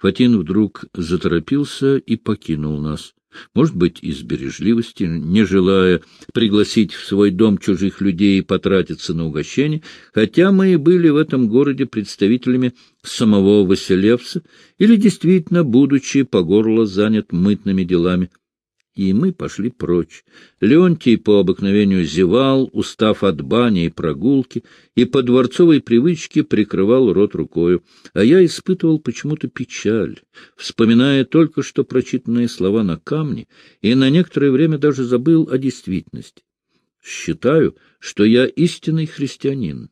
Фатин вдруг заторопился и покинул нас. Может быть, из бережливости, не желая пригласить в свой дом чужих людей и потратиться на угощение, хотя мы и были в этом городе представителями самого Василевса, или действительно, будучи по горло занят мытными делами, и мы пошли прочь. Леонтий по обыкновению зевал, устав от бани и прогулки, и по дворцовой привычке прикрывал рот рукою, а я испытывал почему-то печаль, вспоминая только что прочитанные слова на камне, и на некоторое время даже забыл о действительности. Считаю, что я истинный христианин.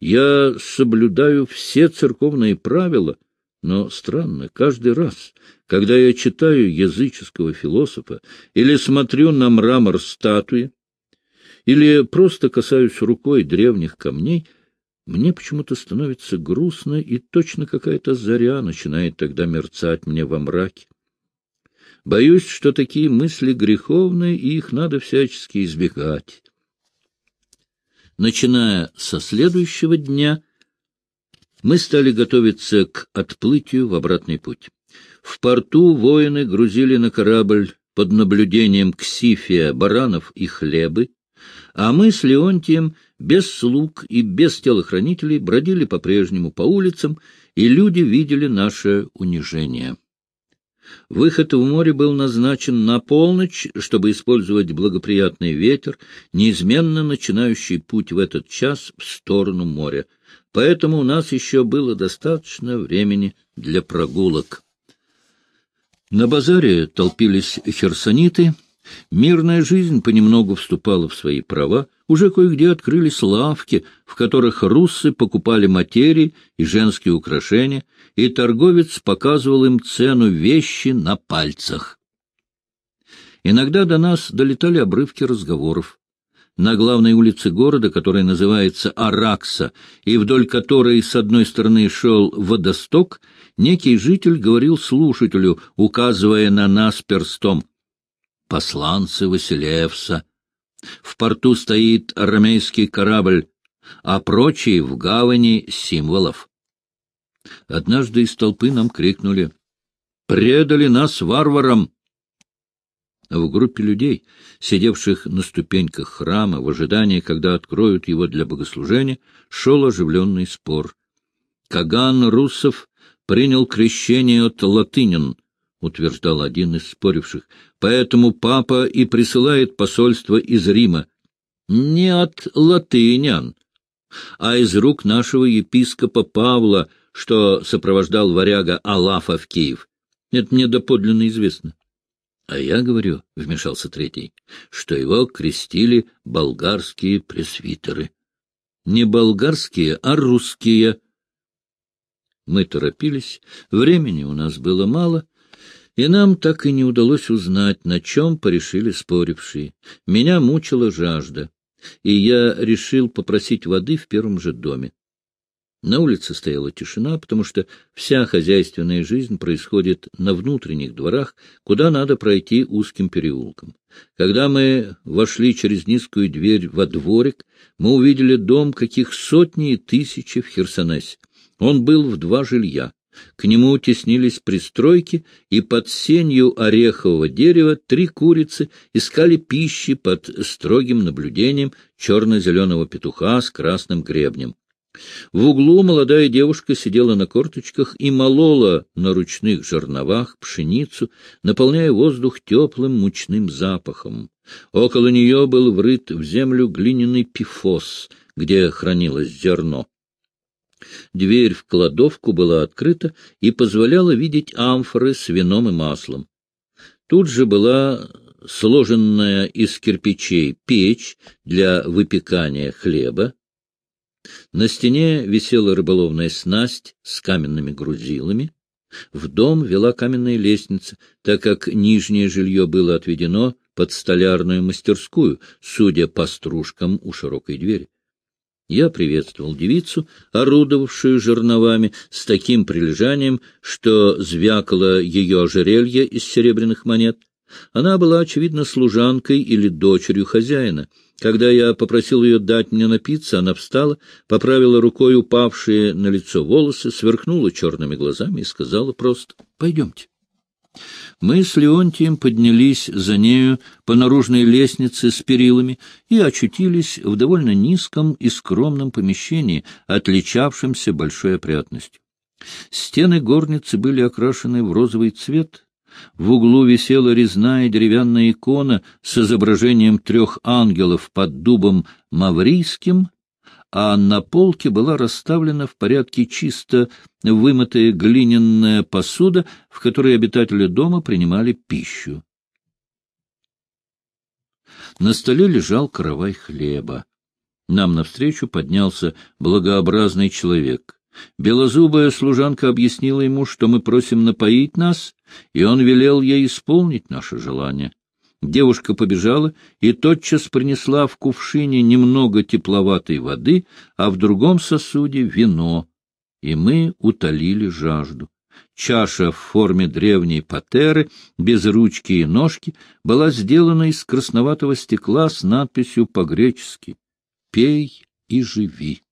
Я соблюдаю все церковные правила — но странно, каждый раз, когда я читаю языческого философа или смотрю на мрамор статуи, или просто касаюсь рукой древних камней, мне почему-то становится грустно, и точно какая-то заря начинает тогда мерцать мне во мраке. Боюсь, что такие мысли греховные, и их надо всячески избегать. Начиная со следующего дня — мы стали готовиться к отплытию в обратный путь. В порту воины грузили на корабль под наблюдением ксифия баранов и хлебы, а мы с Леонтием без слуг и без телохранителей бродили по-прежнему по улицам, и люди видели наше унижение. Выход в море был назначен на полночь, чтобы использовать благоприятный ветер, неизменно начинающий путь в этот час в сторону моря — поэтому у нас еще было достаточно времени для прогулок. На базаре толпились херсониты, мирная жизнь понемногу вступала в свои права, уже кое-где открылись лавки, в которых руссы покупали материи и женские украшения, и торговец показывал им цену вещи на пальцах. Иногда до нас долетали обрывки разговоров на главной улице города, которая называется Аракса, и вдоль которой с одной стороны шел водосток, некий житель говорил слушателю, указывая на нас перстом. «Посланцы Василевса. В порту стоит армейский корабль, а прочие в гавани символов». Однажды из толпы нам крикнули «Предали нас варварам!» В группе людей, сидевших на ступеньках храма в ожидании, когда откроют его для богослужения, шел оживленный спор. Каган Русов принял крещение от латынин, утверждал один из споривших, поэтому папа и присылает посольство из Рима. Не от латынян, а из рук нашего епископа Павла, что сопровождал варяга Алафа в Киев. Это мне доподлинно известно. А я говорю, — вмешался третий, — что его крестили болгарские пресвитеры. Не болгарские, а русские. Мы торопились, времени у нас было мало, и нам так и не удалось узнать, на чем порешили спорившие. Меня мучила жажда, и я решил попросить воды в первом же доме. На улице стояла тишина, потому что вся хозяйственная жизнь происходит на внутренних дворах, куда надо пройти узким переулком. Когда мы вошли через низкую дверь во дворик, мы увидели дом, каких сотни и тысячи в Херсонесе. Он был в два жилья. К нему теснились пристройки, и под сенью орехового дерева три курицы искали пищи под строгим наблюдением черно-зеленого петуха с красным гребнем. В углу молодая девушка сидела на корточках и молола на ручных жерновах пшеницу, наполняя воздух теплым мучным запахом. Около нее был врыт в землю глиняный пифос, где хранилось зерно. Дверь в кладовку была открыта и позволяла видеть амфоры с вином и маслом. Тут же была сложенная из кирпичей печь для выпекания хлеба, на стене висела рыболовная снасть с каменными грузилами. В дом вела каменная лестница, так как нижнее жилье было отведено под столярную мастерскую, судя по стружкам у широкой двери. Я приветствовал девицу, орудовавшую жерновами, с таким прилежанием, что звякало ее ожерелье из серебряных монет. Она была, очевидно, служанкой или дочерью хозяина. Когда я попросил ее дать мне напиться, она встала, поправила рукой упавшие на лицо волосы, сверкнула черными глазами и сказала просто «Пойдемте». Мы с Леонтием поднялись за нею по наружной лестнице с перилами и очутились в довольно низком и скромном помещении, отличавшемся большой опрятностью. Стены горницы были окрашены в розовый цвет, в углу висела резная деревянная икона с изображением трех ангелов под дубом маврийским, а на полке была расставлена в порядке чисто вымытая глиняная посуда, в которой обитатели дома принимали пищу. На столе лежал каравай хлеба. Нам навстречу поднялся благообразный человек. Белозубая служанка объяснила ему, что мы просим напоить нас, и он велел ей исполнить наше желание. Девушка побежала и тотчас принесла в кувшине немного тепловатой воды, а в другом сосуде — вино, и мы утолили жажду. Чаша в форме древней патеры, без ручки и ножки, была сделана из красноватого стекла с надписью по-гречески «Пей и живи».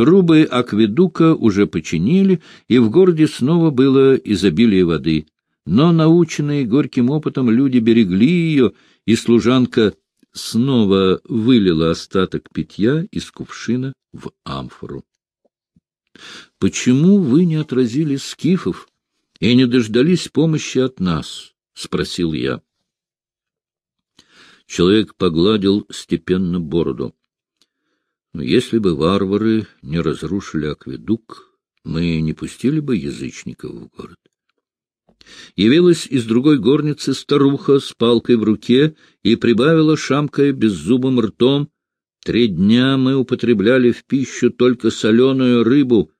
Трубы акведука уже починили, и в городе снова было изобилие воды. Но, наученные горьким опытом, люди берегли ее, и служанка снова вылила остаток питья из кувшина в амфору. — Почему вы не отразили скифов и не дождались помощи от нас? — спросил я. Человек погладил степенно бороду. Если бы варвары не разрушили акведук, мы не пустили бы язычников в город. Явилась из другой горницы старуха с палкой в руке и прибавила, шамкая беззубым ртом, «Три дня мы употребляли в пищу только соленую рыбу,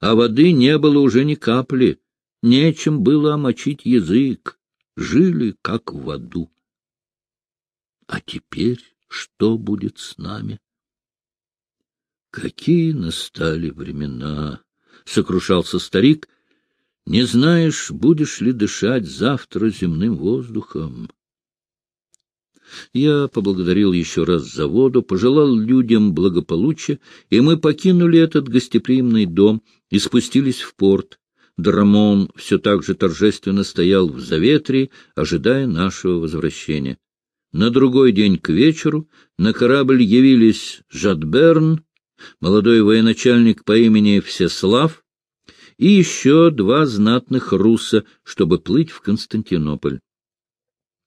а воды не было уже ни капли, нечем было омочить язык, жили как в аду. А теперь что будет с нами?» Какие настали времена! — сокрушался старик. — Не знаешь, будешь ли дышать завтра земным воздухом. Я поблагодарил еще раз за воду, пожелал людям благополучия, и мы покинули этот гостеприимный дом и спустились в порт. Драмон все так же торжественно стоял в заветре, ожидая нашего возвращения. На другой день к вечеру на корабль явились Жадберн молодой военачальник по имени Всеслав и еще два знатных руса, чтобы плыть в Константинополь.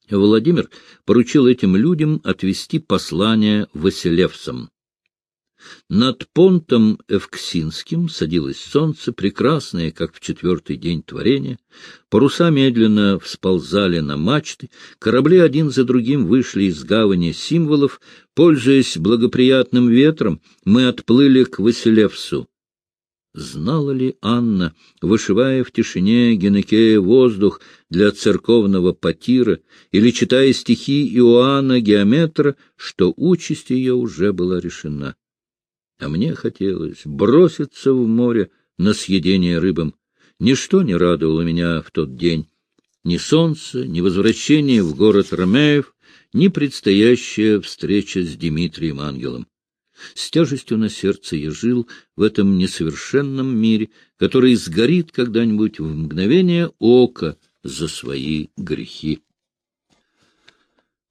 Владимир поручил этим людям отвести послание Василевсам. Над понтом Эвксинским садилось солнце, прекрасное, как в четвертый день творения. Паруса медленно всползали на мачты, корабли один за другим вышли из гавани символов. Пользуясь благоприятным ветром, мы отплыли к Василевсу. Знала ли Анна, вышивая в тишине Генекея воздух для церковного потира или читая стихи Иоанна Геометра, что участь ее уже была решена? А мне хотелось броситься в море на съедение рыбам. Ничто не радовало меня в тот день. Ни солнце, ни возвращение в город Ромеев, ни предстоящая встреча с Дмитрием Ангелом. С тяжестью на сердце я жил в этом несовершенном мире, который сгорит когда-нибудь в мгновение ока за свои грехи.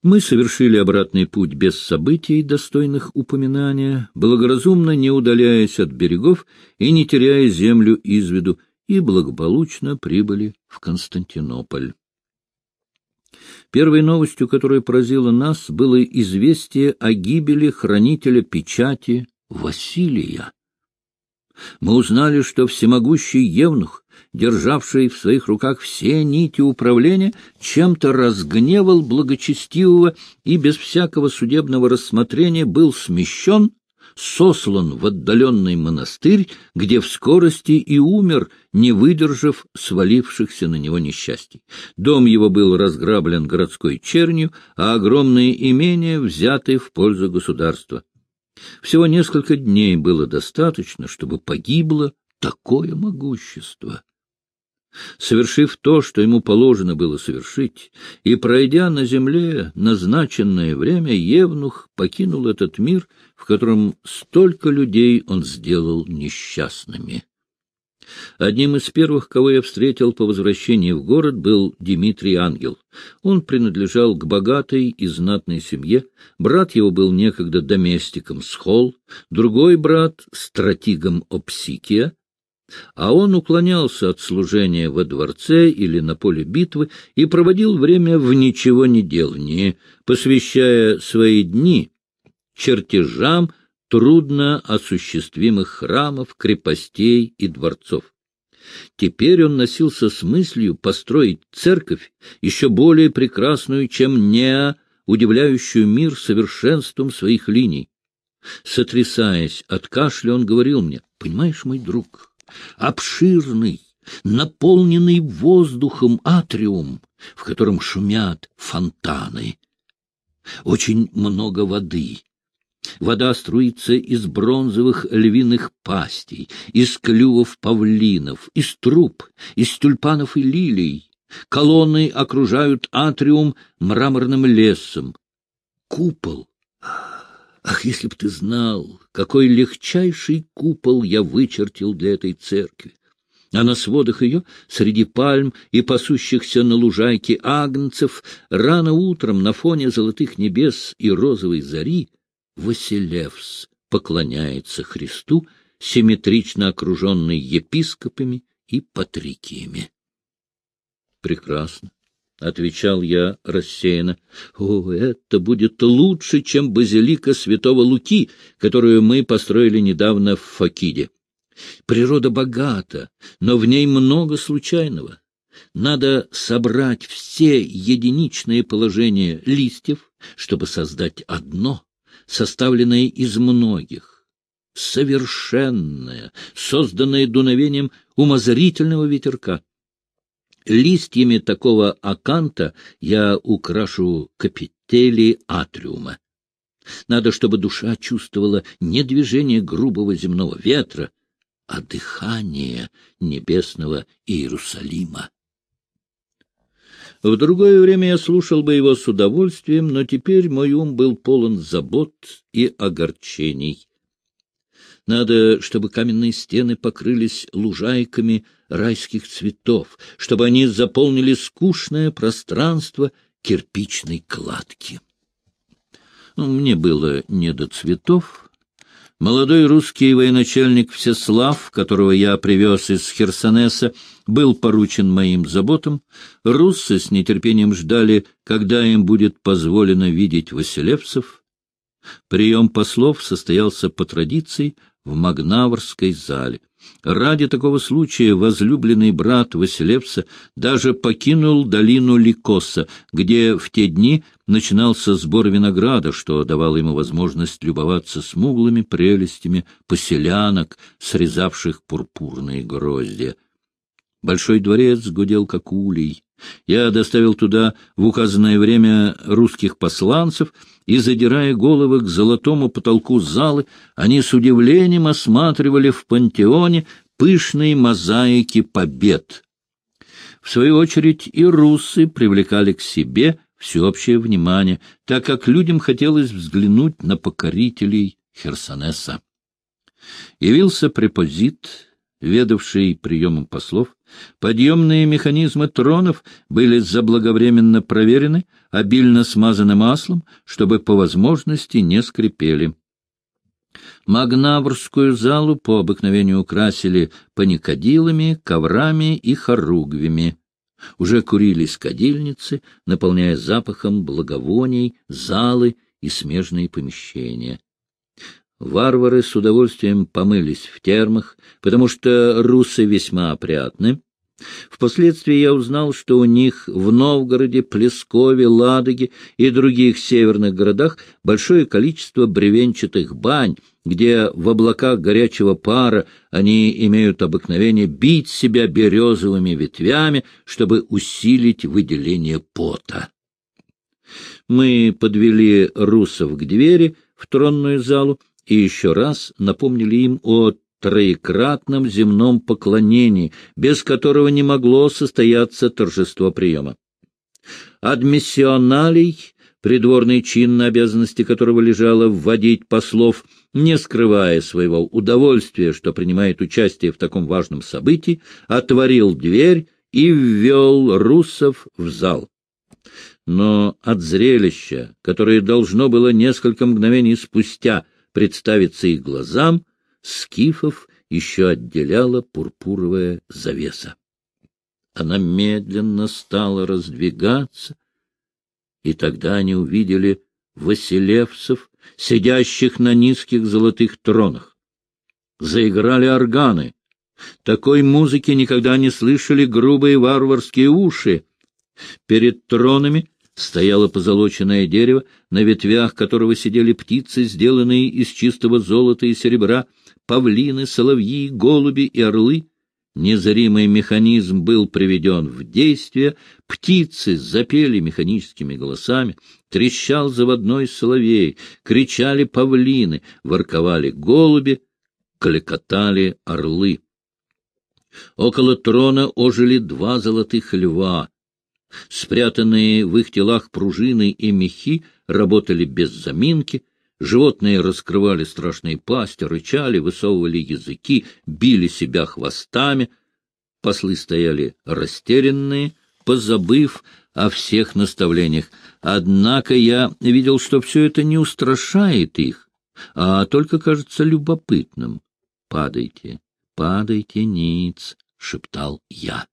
Мы совершили обратный путь без событий, достойных упоминания, благоразумно не удаляясь от берегов и не теряя землю из виду, и благополучно прибыли в Константинополь. Первой новостью, которая поразила нас, было известие о гибели хранителя печати Василия. Мы узнали, что всемогущий Евнух державший в своих руках все нити управления, чем-то разгневал благочестивого и без всякого судебного рассмотрения был смещен, сослан в отдаленный монастырь, где в скорости и умер, не выдержав свалившихся на него несчастий. Дом его был разграблен городской чернью, а огромные имения взяты в пользу государства. Всего несколько дней было достаточно, чтобы погибло такое могущество. Совершив то, что ему положено было совершить, и пройдя на земле назначенное время, Евнух покинул этот мир, в котором столько людей он сделал несчастными. Одним из первых, кого я встретил по возвращении в город, был Дмитрий Ангел. Он принадлежал к богатой и знатной семье. Брат его был некогда доместиком Схол, другой брат — стратигом Опсикия, а он уклонялся от служения во дворце или на поле битвы и проводил время в ничего не делании, посвящая свои дни чертежам трудно осуществимых храмов, крепостей и дворцов. Теперь он носился с мыслью построить церковь, еще более прекрасную, чем Неа, удивляющую мир совершенством своих линий. Сотрясаясь от кашля, он говорил мне, «Понимаешь, мой друг, обширный, наполненный воздухом атриум, в котором шумят фонтаны, очень много воды, Вода струится из бронзовых львиных пастей, из клювов павлинов, из труб, из тюльпанов и лилий. Колонны окружают атриум мраморным лесом. Купол. Ах, если б ты знал, какой легчайший купол я вычертил для этой церкви! А на сводах ее, среди пальм и пасущихся на лужайке агнцев, рано утром на фоне золотых небес и розовой зари Василевс поклоняется Христу, симметрично окруженный епископами и патрикиями. — Прекрасно, — отвечал я рассеянно. — О, это будет лучше, чем базилика святого Луки, которую мы построили недавно в Факиде. Природа богата, но в ней много случайного. Надо собрать все единичные положения листьев, чтобы создать одно — составленное из многих, совершенное, созданное дуновением умозрительного ветерка. Листьями такого аканта я украшу капители атриума. Надо, чтобы душа чувствовала не движение грубого земного ветра, а дыхание небесного Иерусалима. В другое время я слушал бы его с удовольствием, но теперь мой ум был полон забот и огорчений. Надо, чтобы каменные стены покрылись лужайками райских цветов, чтобы они заполнили скучное пространство кирпичной кладки. Ну, мне было не до цветов, Молодой русский военачальник Всеслав, которого я привез из Херсонеса, был поручен моим заботам. Руссы с нетерпением ждали, когда им будет позволено видеть Василевцев. Прием послов состоялся по традиции в Магнаврской зале. Ради такого случая возлюбленный брат Василевса даже покинул долину Ликоса, где в те дни начинался сбор винограда, что давало ему возможность любоваться смуглыми прелестями поселянок, срезавших пурпурные гроздья. Большой дворец гудел как улей. Я доставил туда в указанное время русских посланцев, и, задирая головы к золотому потолку залы, они с удивлением осматривали в пантеоне пышные мозаики побед. В свою очередь и русы привлекали к себе всеобщее внимание, так как людям хотелось взглянуть на покорителей Херсонеса. Явился препозит, ведавший приемом послов, подъемные механизмы тронов были заблаговременно проверены, обильно смазаны маслом, чтобы по возможности не скрипели. Магнаврскую залу по обыкновению украсили паникадилами, коврами и хоругвями. Уже курились кадильницы, наполняя запахом благовоний, залы и смежные помещения. Варвары с удовольствием помылись в термах, потому что русы весьма опрятны. Впоследствии я узнал, что у них в Новгороде, Плескове, Ладоге и других северных городах большое количество бревенчатых бань, где в облаках горячего пара они имеют обыкновение бить себя березовыми ветвями, чтобы усилить выделение пота. Мы подвели русов к двери в тронную залу, и еще раз напомнили им о троекратном земном поклонении, без которого не могло состояться торжество приема. Адмиссионалий, придворный чин, на обязанности которого лежало вводить послов, не скрывая своего удовольствия, что принимает участие в таком важном событии, отворил дверь и ввел руссов в зал. Но от зрелища, которое должно было несколько мгновений спустя представиться их глазам, скифов еще отделяла пурпуровая завеса. Она медленно стала раздвигаться, и тогда они увидели василевцев, сидящих на низких золотых тронах. Заиграли органы. Такой музыки никогда не слышали грубые варварские уши. Перед тронами стояло позолоченное дерево, на ветвях которого сидели птицы, сделанные из чистого золота и серебра, павлины, соловьи, голуби и орлы. Незримый механизм был приведен в действие, птицы запели механическими голосами, трещал заводной соловей, кричали павлины, ворковали голуби, клекотали орлы. Около трона ожили два золотых льва. Спрятанные в их телах пружины и мехи работали без заминки, животные раскрывали страшные пасти, рычали, высовывали языки, били себя хвостами. Послы стояли растерянные, позабыв о всех наставлениях. Однако я видел, что все это не устрашает их, а только кажется любопытным. «Падайте, падайте, ниц!» — шептал я.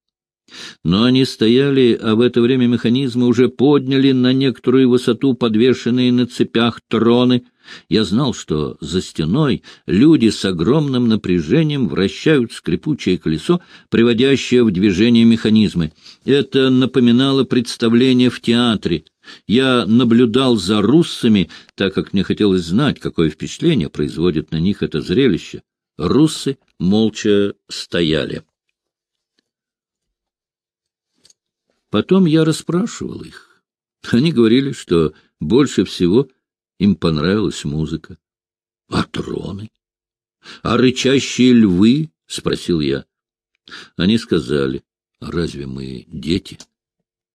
Но они стояли, а в это время механизмы уже подняли на некоторую высоту подвешенные на цепях троны. Я знал, что за стеной люди с огромным напряжением вращают скрипучее колесо, приводящее в движение механизмы. Это напоминало представление в театре. Я наблюдал за руссами, так как мне хотелось знать, какое впечатление производит на них это зрелище. Руссы молча стояли. Потом я расспрашивал их. Они говорили, что больше всего им понравилась музыка. — А троны? — А рычащие львы? — спросил я. Они сказали, — разве мы дети? —